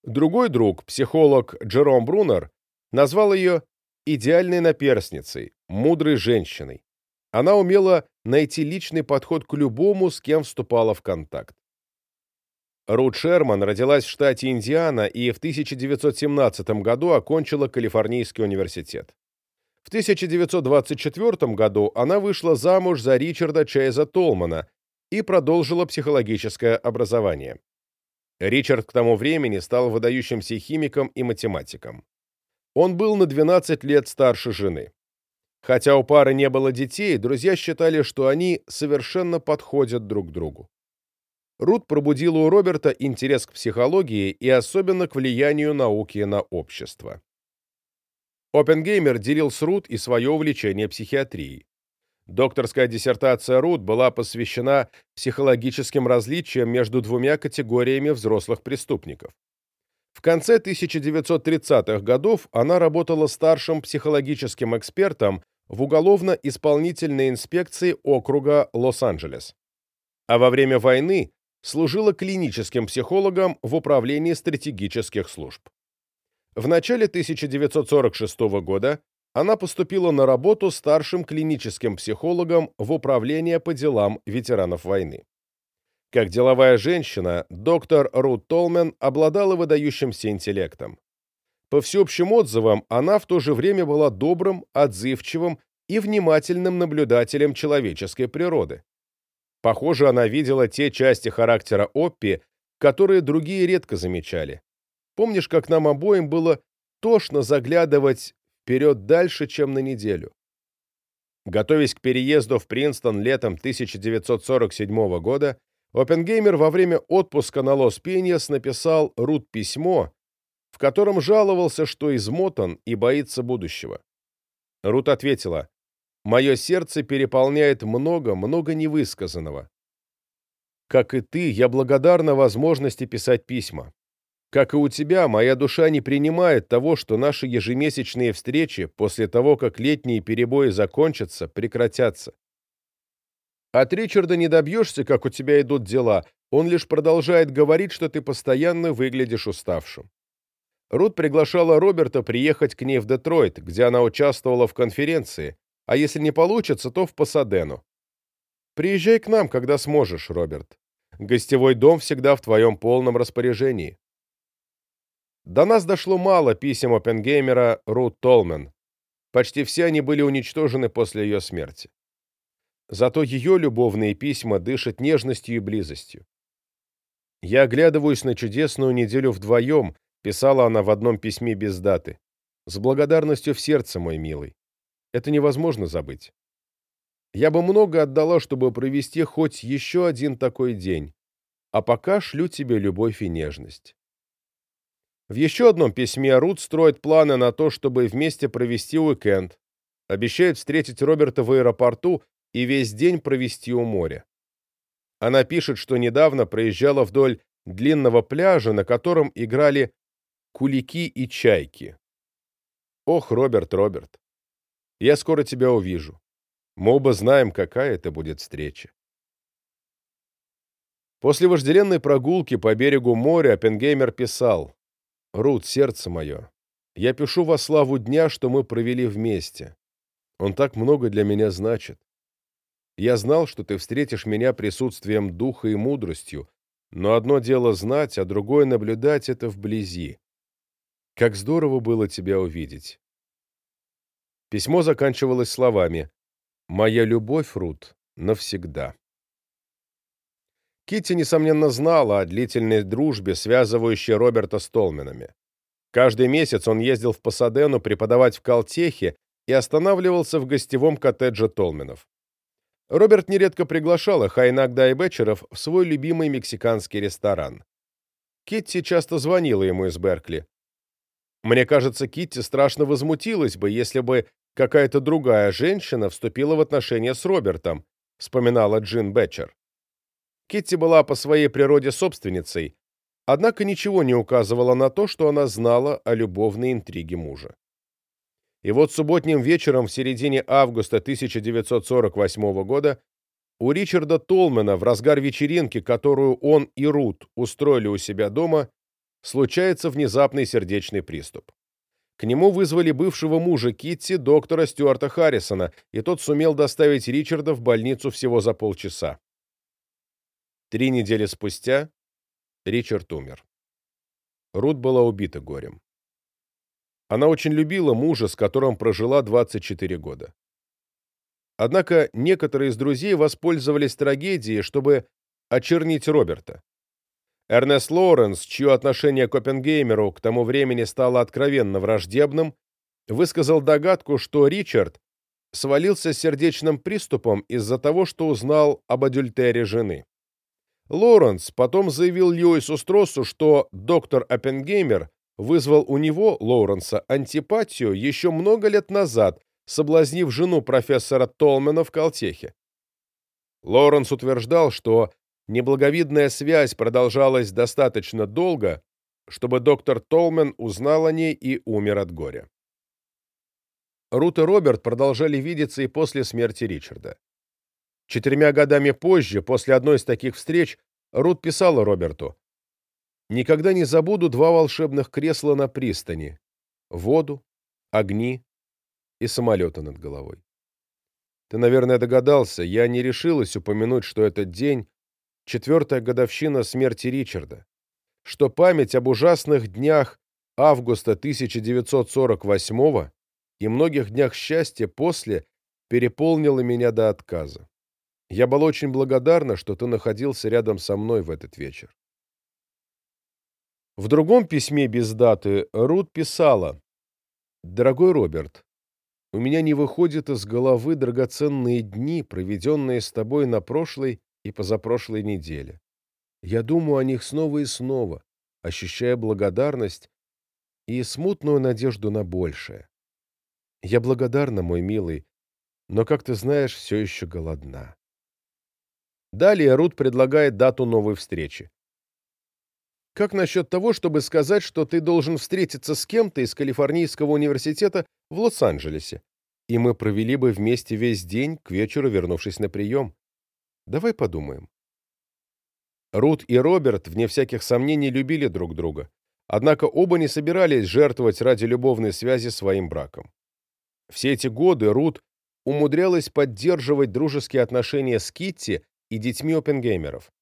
Другой друг, психолог Джером Брунер, назвал ее идеальной наперсницей, мудрой женщиной. Она умела найти личный подход к любому, с кем вступала в контакт. Рут Шерман родилась в штате Индиана и в 1917 году окончила Калифорнийский университет. В 1924 году она вышла замуж за Ричарда Чейза Толмана и продолжила психологическое образование. Ричард к тому времени стал выдающимся химиком и математиком. Он был на 12 лет старше жены. Хотя у пары не было детей, друзья считали, что они совершенно подходят друг другу. Рут пробудила у Роберта интерес к психологии и особенно к влиянию науки на общество. Оппенгеймер делил с Рут и свое увлечение психиатрией. Докторская диссертация Рут была посвящена психологическим различиям между двумя категориями взрослых преступников. В конце 1930-х годов она работала старшим психологическим экспертом в уголовно-исполнительной инспекции округа Лос-Анджелес. А во время войны служила клиническим психологом в Управлении стратегических служб. В начале 1946 года она поступила на работу старшим клиническим психологом в Управление по делам ветеранов войны. Как деловая женщина, доктор Рут Толмен обладала выдающимся интеллектом. По всеобщим отзывам, она в то же время была добрым, отзывчивым и внимательным наблюдателем человеческой природы. Похоже, она видела те части характера Оппи, которые другие редко замечали. Помнишь, как нам обоим было тошно заглядывать вперед дальше, чем на неделю? Готовясь к переезду в Принстон летом 1947 года, Оппенгеймер во время отпуска на Лос-Пеньяс написал Рут письмо, в котором жаловался, что измотан и боится будущего. Рут ответила, Мое сердце переполняет много, много невысказанного. Как и ты, я благодарна возможности писать письма. Как и у тебя, моя душа не принимает того, что наши ежемесячные встречи после того, как летние перебои закончатся, прекратятся. От Ричарда не добьешься, как у тебя идут дела, он лишь продолжает говорить, что ты постоянно выглядишь уставшим. Рут приглашала Роберта приехать к ней в Детройт, где она участвовала в конференции, а если не получится, то в Пасадену. Приезжай к нам, когда сможешь, Роберт. Гостевой дом всегда в твоем полном распоряжении. До нас дошло мало писем Оппенгеймера Рут Толмен. Почти все они были уничтожены после ее смерти. Зато ее любовные письма дышат нежностью и близостью. «Я оглядываюсь на чудесную неделю вдвоем», писала она в одном письме без даты. «С благодарностью в сердце, мой милый. Это невозможно забыть. Я бы много отдала, чтобы провести хоть еще один такой день, а пока шлю тебе любовь и нежность. В еще одном письме Рут строит планы на то, чтобы вместе провести уикенд, обещает встретить Роберта в аэропорту и весь день провести у моря. Она пишет, что недавно проезжала вдоль длинного пляжа, на котором играли кулики и чайки. Ох, Роберт, Роберт, я скоро тебя увижу. Мы оба знаем, какая это будет встреча. После вожделенной прогулки по берегу моря Оппенгеймер писал «Рут, сердце мое, я пишу во славу дня, что мы провели вместе. Он так много для меня значит. Я знал, что ты встретишь меня присутствием духа и мудростью, но одно дело знать, а другое наблюдать это вблизи. Как здорово было тебя увидеть. Письмо заканчивалось словами «Моя любовь, Рут, навсегда». Китти, несомненно, знала о длительной дружбе, связывающей Роберта с Толменами. Каждый месяц он ездил в Пасадену преподавать в Калтехе и останавливался в гостевом коттедже Толменов. Роберт нередко приглашал их, а иногда и Бетчеров, в свой любимый мексиканский ресторан. Китти часто звонила ему из Беркли. Мне кажется, Китти страшно возмутилась бы, если бы какая-то другая женщина вступила в отношения с Робертом, вспоминала Джин Бетчер. Китти была по своей природе собственницей, однако ничего не указывало на то, что она знала о любовной интриге мужа. И вот субботним вечером в середине августа 1948 года у Ричарда Толмена в разгар вечеринки, которую он и Рут устроили у себя дома, случается внезапный сердечный приступ. К нему вызвали бывшего мужа Китти, доктора Стюарта Харрисона, и тот сумел доставить Ричарда в больницу всего за полчаса. Три недели спустя Ричард умер. Рут была убита горем. Она очень любила мужа, с которым прожила 24 года. Однако некоторые из друзей воспользовались трагедией, чтобы очернить Роберта. Эрнест Лоуренс, чье отношение к Оппенгеймеру к тому времени стало откровенно враждебным, высказал догадку, что Ричард свалился с сердечным приступом из-за того, что узнал об адюльтере жены. Лоуренс потом заявил Льюису Строссу, что доктор Оппенгеймер вызвал у него, Лоуренса, антипатию еще много лет назад, соблазнив жену профессора Толмена в Калтехе. Лоуренс утверждал, что неблаговидная связь продолжалась достаточно долго, чтобы доктор Толмен узнал о ней и умер от горя. Рут и Роберт продолжали видеться и после смерти Ричарда. Четырьмя годами позже, после одной из таких встреч, Рут писала Роберту Никогда не забуду два волшебных кресла на пристани, воду, огни и самолеты над головой. Ты, наверное, догадался, я не решилась упомянуть, что этот день — четвертая годовщина смерти Ричарда, что память об ужасных днях августа 1948 и многих днях счастья после переполнила меня до отказа. Я была очень благодарна, что ты находился рядом со мной в этот вечер. В другом письме без даты Рут писала «Дорогой Роберт, у меня не выходят из головы драгоценные дни, проведенные с тобой на прошлой и позапрошлой неделе. Я думаю о них снова и снова, ощущая благодарность и смутную надежду на большее. Я благодарна, мой милый, но, как ты знаешь, все еще голодна». Далее Рут предлагает дату новой встречи. Как насчет того, чтобы сказать, что ты должен встретиться с кем-то из Калифорнийского университета в Лос-Анджелесе, и мы провели бы вместе весь день, к вечеру вернувшись на прием? Давай подумаем. Рут и Роберт, вне всяких сомнений, любили друг друга. Однако оба не собирались жертвовать ради любовной связи своим браком. Все эти годы Рут умудрялась поддерживать дружеские отношения с Китти и детьми опенгеймеров.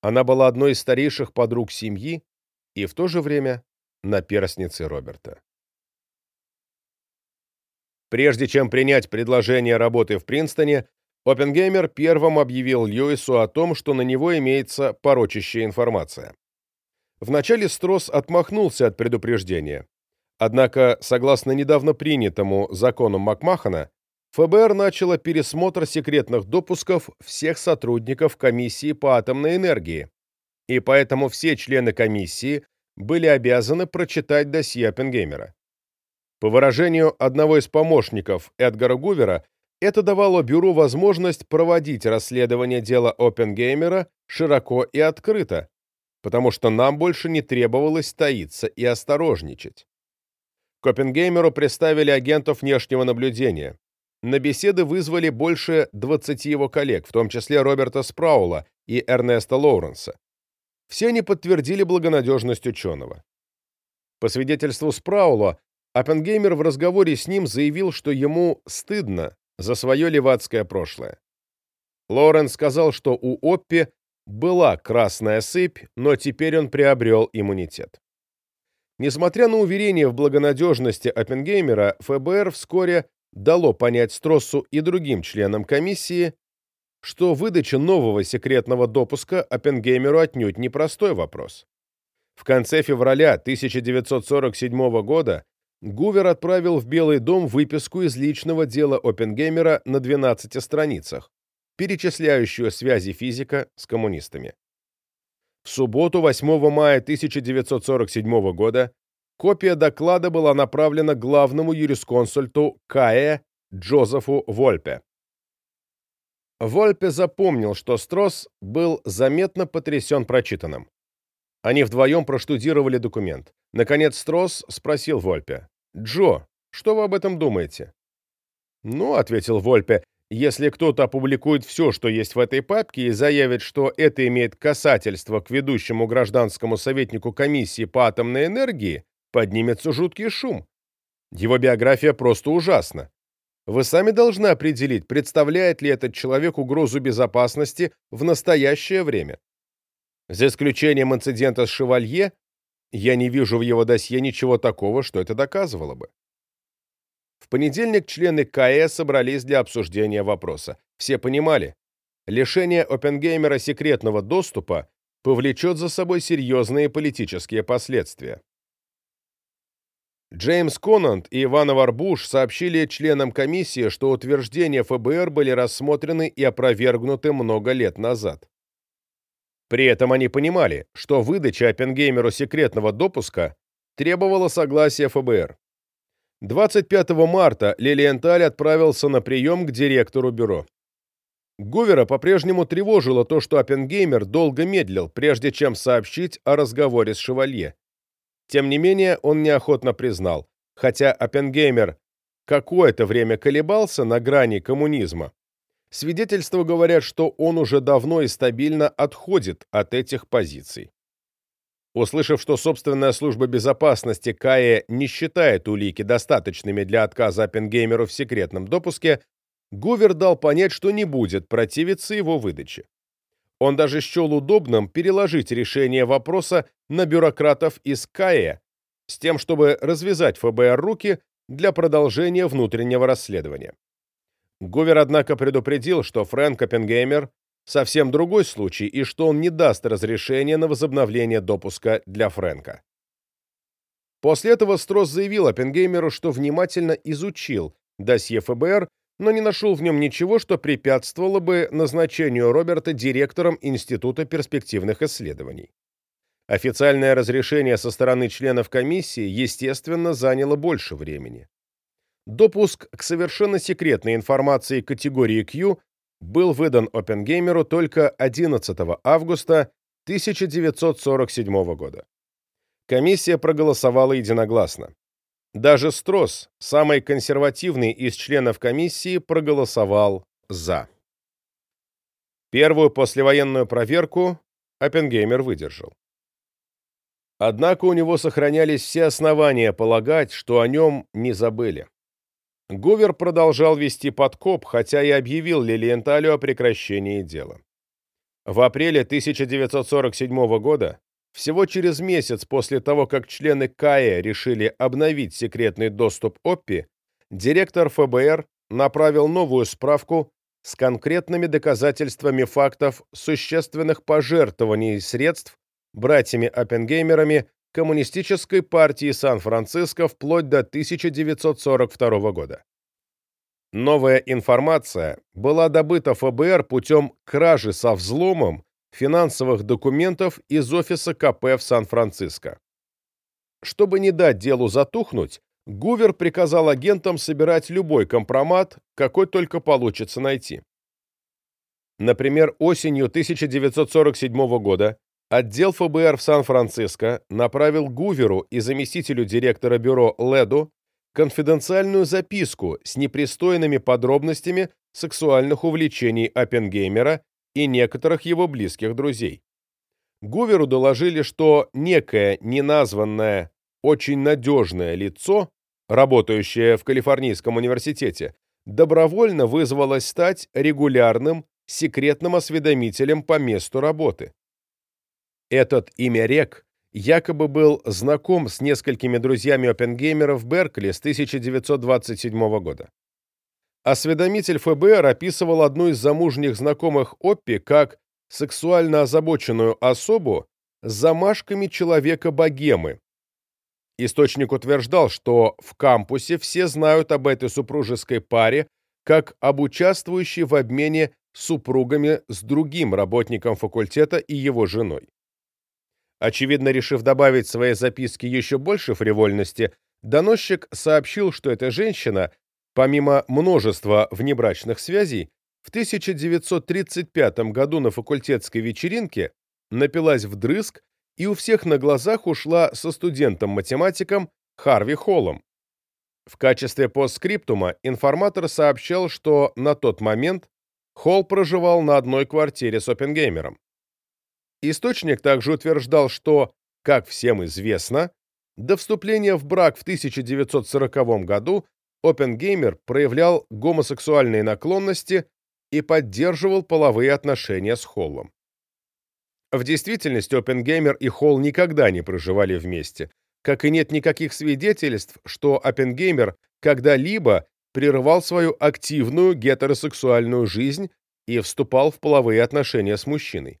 Она была одной из старейших подруг семьи и в то же время наперсницей Роберта. Прежде чем принять предложение работы в Принстоне, Оппенгеймер первым объявил Льюису о том, что на него имеется порочащая информация. Вначале Стросс отмахнулся от предупреждения. Однако, согласно недавно принятому закону Макмахана, ФБР начало пересмотр секретных допусков всех сотрудников комиссии по атомной энергии, и поэтому все члены комиссии были обязаны прочитать досье Оппенгеймера. По выражению одного из помощников Эдгара Гувера, это давало бюро возможность проводить расследование дела Оппенгеймера широко и открыто, потому что нам больше не требовалось таиться и осторожничать. К Оппенгеймеру представили агентов внешнего наблюдения. На беседы вызвали больше 20 его коллег, в том числе Роберта Спраула и Эрнеста Лоуренса. Все они подтвердили благонадежность ученого. По свидетельству Спраула, Оппенгеймер в разговоре с ним заявил, что ему стыдно за свое левацкое прошлое. Лоренс сказал, что у Оппи была красная сыпь, но теперь он приобрел иммунитет. Несмотря на уверение в благонадежности Оппенгеймера, ФБР вскоре дало понять Строссу и другим членам комиссии, что выдача нового секретного допуска Оппенгеймеру отнюдь непростой вопрос. В конце февраля 1947 года Гувер отправил в Белый дом выписку из личного дела Оппенгеймера на 12 страницах, перечисляющую связи физика с коммунистами. В субботу, 8 мая 1947 года, копия доклада была направлена главному юрисконсульту КАЭ Джозефу Вольпе. Вольпе запомнил, что Стросс был заметно потрясен прочитанным. Они вдвоем проштудировали документ. Наконец Стросс спросил Вольпе. «Джо, что вы об этом думаете?» «Ну», — ответил Вольпе, «если кто-то опубликует все, что есть в этой папке, и заявит, что это имеет касательство к ведущему гражданскому советнику комиссии по атомной энергии, поднимется жуткий шум. Его биография просто ужасна. Вы сами должны определить, представляет ли этот человек угрозу безопасности в настоящее время. За исключением инцидента с Шевалье, я не вижу в его досье ничего такого, что это доказывало бы. В понедельник члены КАЭ собрались для обсуждения вопроса. Все понимали, лишение Оппенгеймера секретного доступа повлечет за собой серьезные политические последствия. Джеймс Конант и Иван Варбуш сообщили членам комиссии, что утверждения ФБР были рассмотрены и опровергнуты много лет назад. При этом они понимали, что выдача Оппенгеймеру секретного допуска требовала согласия ФБР. 25 марта Лилиенталь отправился на прием к директору бюро. Гувера по-прежнему тревожило то, что Оппенгеймер долго медлил, прежде чем сообщить о разговоре с Шевалье. Тем не менее, он неохотно признал, хотя Оппенгеймер какое-то время колебался на грани коммунизма, Свидетельства говорят, что он уже давно и стабильно отходит от этих позиций. Услышав, что собственная служба безопасности КАЭ не считает улики достаточными для отказа Оппенгеймеру в секретном допуске, Гувер дал понять, что не будет противиться его выдаче. Он даже счел удобным переложить решение вопроса на бюрократов из КАЭ с тем, чтобы развязать ФБР руки для продолжения внутреннего расследования. Гувер, однако, предупредил, что Фрэнк Оппенгеймер совсем другой случай и что он не даст разрешения на возобновление допуска для Фрэнка. После этого Стросс заявил Оппенгеймеру, что внимательно изучил досье ФБР, но не нашел в нем ничего, что препятствовало бы назначению Роберта директором Института перспективных исследований. Официальное разрешение со стороны членов комиссии, естественно, заняло больше времени. Допуск к совершенно секретной информации категории Q был выдан Оппенгеймеру только 11 августа 1947 года. Комиссия проголосовала единогласно. Даже Стросс, самый консервативный из членов комиссии, проголосовал «за». Первую послевоенную проверку Оппенгеймер выдержал. Однако у него сохранялись все основания полагать, что о нем не забыли. Гувер продолжал вести подкоп, хотя и объявил Лилиенталю о прекращении дела. В апреле 1947 года, всего через месяц после того, как члены КАЭ решили обновить секретный доступ ОППИ, директор ФБР направил новую справку с конкретными доказательствами фактов существенных пожертвований средств братьями Оппенгеймерами Коммунистической партии Сан-Франциско вплоть до 1942 года. Новая информация была добыта ФБР путем кражи со взломом финансовых документов из офиса КП в Сан-Франциско. Чтобы не дать делу затухнуть, Гувер приказал агентам собирать любой компромат, какой только получится найти. Например, осенью 1947 года отдел ФБР в Сан-Франциско направил Гуверу и заместителю директора бюро Леду конфиденциальную записку с непристойными подробностями сексуальных увлечений Оппенгеймера и некоторых его близких друзей. Гуверу доложили, что некое неназванное, очень надежное лицо, работающее в Калифорнийском университете, добровольно вызвалось стать регулярным секретным осведомителем по месту работы. Этот имя Рек якобы был знаком с несколькими друзьями Оппенгеймера в Беркли с 1927 года. Осведомитель ФБР описывал одну из замужних знакомых Оппи как сексуально озабоченную особу с замашками человека-богемы. Источник утверждал, что в кампусе все знают об этой супружеской паре как об участвующей в обмене супругами с другим работником факультета и его женой. Очевидно, решив добавить в своей записке еще больше фривольности, доносчик сообщил, что эта женщина, помимо множества внебрачных связей, в 1935 году на факультетской вечеринке напилась вдрызг и у всех на глазах ушла со студентом-математиком Харви Холлом. В качестве постскриптума информатор сообщал, что на тот момент Холл проживал на одной квартире с Оппенгеймером. Источник также утверждал, что, как всем известно, до вступления в брак в 1940 году Оппенгеймер проявлял гомосексуальные наклонности и поддерживал половые отношения с Холлом. В действительности Оппенгеймер и Холл никогда не проживали вместе, как и нет никаких свидетельств, что Оппенгеймер когда-либо прерывал свою активную гетеросексуальную жизнь и вступал в половые отношения с мужчиной.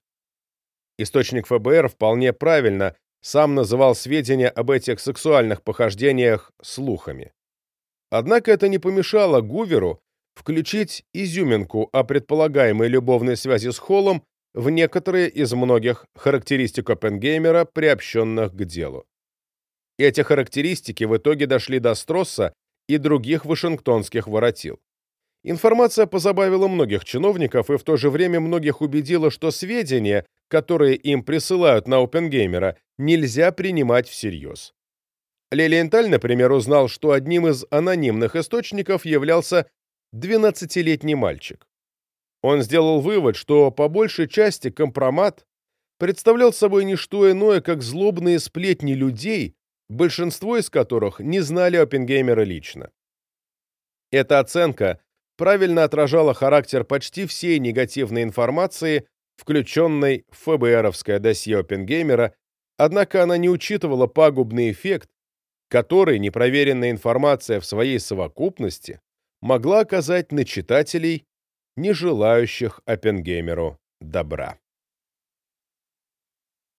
Источник ФБР вполне правильно сам называл сведения об этих сексуальных похождениях слухами. Однако это не помешало Гуверу включить изюминку о предполагаемой любовной связи с Холлом в некоторые из многих характеристик Оппенгеймера, приобщенных к делу. Эти характеристики в итоге дошли до Стросса и других вашингтонских воротил. Информация позабавила многих чиновников и в то же время многих убедила, что сведения, которые им присылают на Опенгеймера, нельзя принимать всерьез. Лилиенталь, например, узнал, что одним из анонимных источников являлся 12-летний мальчик. Он сделал вывод, что по большей части компромат представлял собой не что иное, как злобные сплетни людей, большинство из которых не знали Оппенгеймера лично. Эта оценка правильно отражала характер почти всей негативной информации, включенной в ФБРовское досье Оппенгеймера, однако она не учитывала пагубный эффект, который непроверенная информация в своей совокупности могла оказать на читателей, не желающих Оппенгеймеру добра.